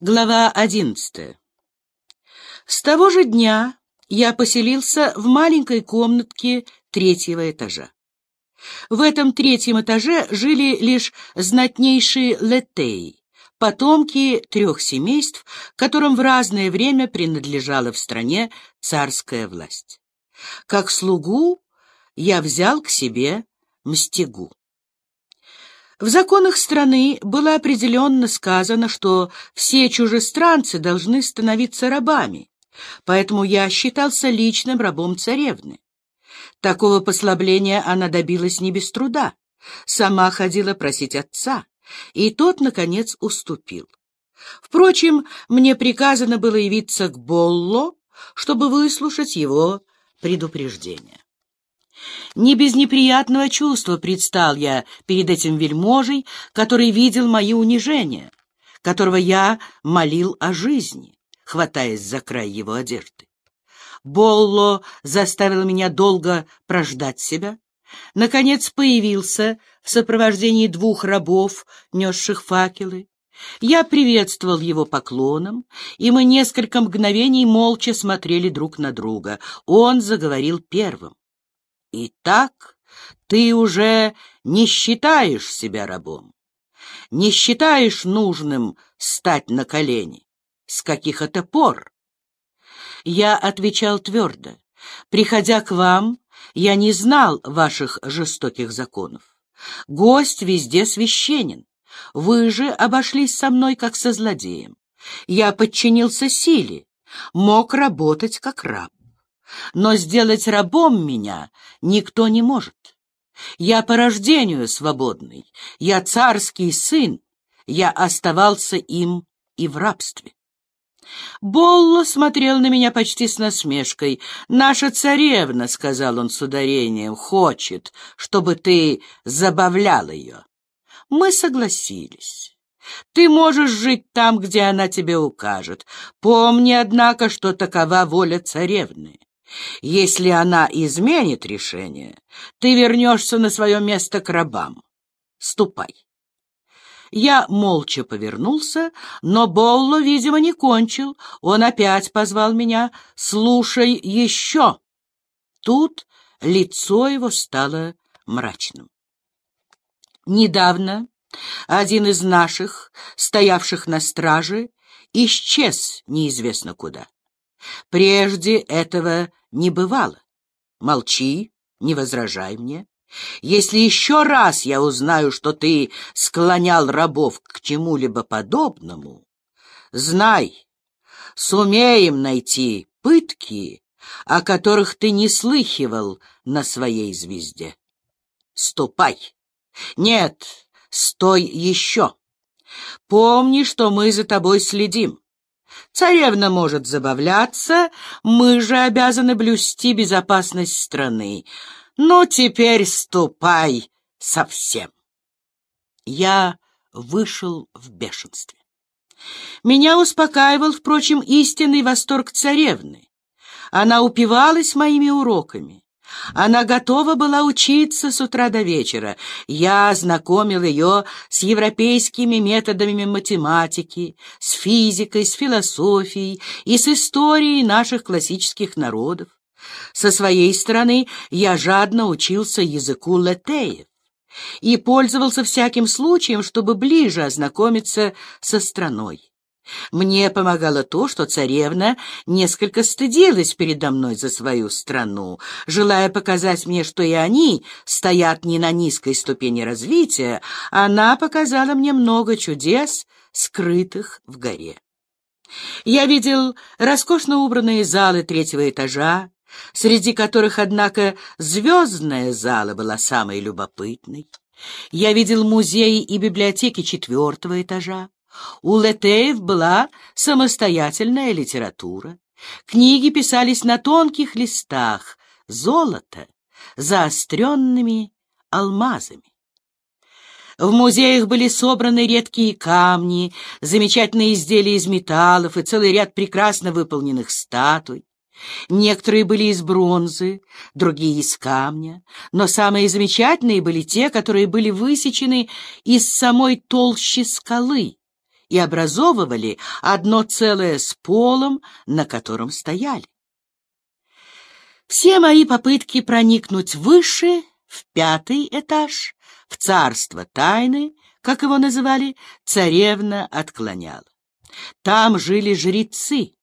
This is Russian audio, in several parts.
Глава одиннадцатая. С того же дня я поселился в маленькой комнатке третьего этажа. В этом третьем этаже жили лишь знатнейшие летеи, потомки трех семейств, которым в разное время принадлежала в стране царская власть. Как слугу я взял к себе мстигу. В законах страны было определенно сказано, что все чужестранцы должны становиться рабами, поэтому я считался личным рабом царевны. Такого послабления она добилась не без труда. Сама ходила просить отца, и тот, наконец, уступил. Впрочем, мне приказано было явиться к Болло, чтобы выслушать его предупреждение. Не без неприятного чувства предстал я перед этим вельможей, который видел мои унижения, которого я молил о жизни, хватаясь за край его одежды. Болло заставил меня долго прождать себя. Наконец появился в сопровождении двух рабов, несших факелы. Я приветствовал его поклоном, и мы несколько мгновений молча смотрели друг на друга. Он заговорил первым. «Итак, ты уже не считаешь себя рабом, не считаешь нужным стать на колени. С каких это пор?» Я отвечал твердо. «Приходя к вам, я не знал ваших жестоких законов. Гость везде священен. Вы же обошлись со мной, как со злодеем. Я подчинился силе, мог работать как раб. Но сделать рабом меня никто не может. Я по рождению свободный, я царский сын, я оставался им и в рабстве. Болло смотрел на меня почти с насмешкой. «Наша царевна, — сказал он с ударением, — хочет, чтобы ты забавлял ее». Мы согласились. Ты можешь жить там, где она тебе укажет. Помни, однако, что такова воля царевны. Если она изменит решение, ты вернешься на свое место к рабам. Ступай. Я молча повернулся, но Болло, видимо, не кончил. Он опять позвал меня «Слушай еще!» Тут лицо его стало мрачным. Недавно один из наших, стоявших на страже, исчез неизвестно куда. Прежде этого не бывало. Молчи, не возражай мне. Если еще раз я узнаю, что ты склонял рабов к чему-либо подобному, знай, сумеем найти пытки, о которых ты не слыхивал на своей звезде. Ступай. Нет, стой еще. Помни, что мы за тобой следим. Царевна может забавляться, мы же обязаны блюсти безопасность страны. Ну, теперь ступай совсем. Я вышел в бешенстве. Меня успокаивал, впрочем, истинный восторг царевны. Она упивалась моими уроками. Она готова была учиться с утра до вечера. Я знакомил ее с европейскими методами математики, с физикой, с философией и с историей наших классических народов. Со своей стороны я жадно учился языку латеев и пользовался всяким случаем, чтобы ближе ознакомиться со страной. Мне помогало то, что царевна несколько стыдилась передо мной за свою страну, желая показать мне, что и они стоят не на низкой ступени развития, она показала мне много чудес, скрытых в горе. Я видел роскошно убранные залы третьего этажа, среди которых, однако, звездная зала была самой любопытной. Я видел музеи и библиотеки четвертого этажа. У Летеев была самостоятельная литература. Книги писались на тонких листах, золото, заостренными алмазами. В музеях были собраны редкие камни, замечательные изделия из металлов и целый ряд прекрасно выполненных статуй. Некоторые были из бронзы, другие из камня, но самые замечательные были те, которые были высечены из самой толщи скалы и образовывали одно целое с полом, на котором стояли. Все мои попытки проникнуть выше, в пятый этаж, в царство тайны, как его называли, царевна отклоняла. Там жили жрецы,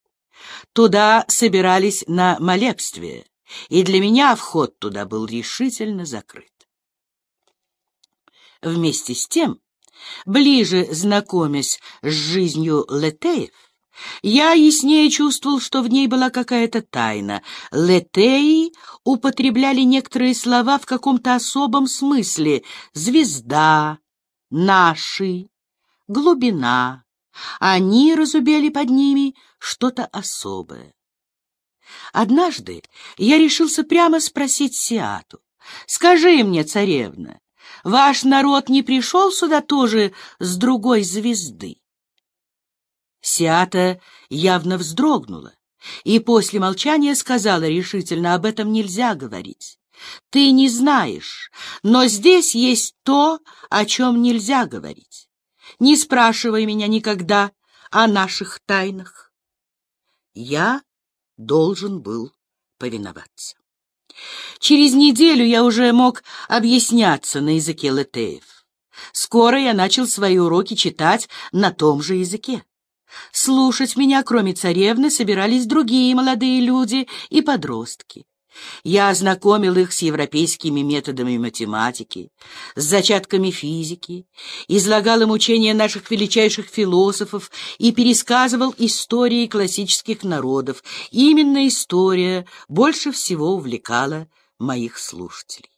туда собирались на молебствие, и для меня вход туда был решительно закрыт. Вместе с тем, ближе знакомясь с жизнью Летеев, я яснее чувствовал, что в ней была какая-то тайна. Летеи употребляли некоторые слова в каком-то особом смысле. Звезда, наши, глубина. Они разубели под ними что-то особое. Однажды я решился прямо спросить Сиату. «Скажи мне, царевна, ваш народ не пришел сюда тоже с другой звезды?» Сиата явно вздрогнула и после молчания сказала решительно, об этом нельзя говорить. Ты не знаешь, но здесь есть то, о чем нельзя говорить. Не спрашивай меня никогда о наших тайнах. Я должен был повиноваться. Через неделю я уже мог объясняться на языке летеев. Скоро я начал свои уроки читать на том же языке. Слушать меня, кроме царевны, собирались другие молодые люди и подростки. Я ознакомил их с европейскими методами математики, с зачатками физики, излагал им учения наших величайших философов и пересказывал истории классических народов. Именно история больше всего увлекала моих слушателей.